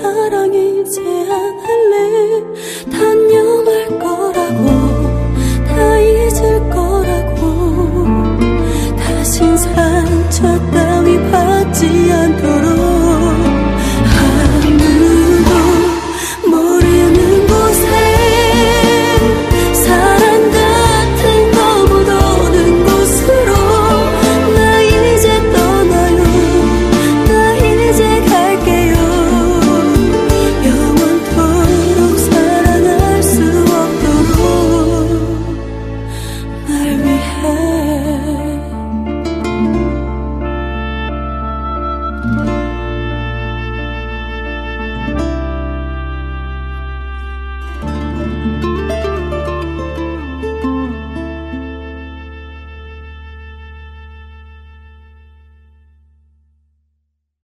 사랑이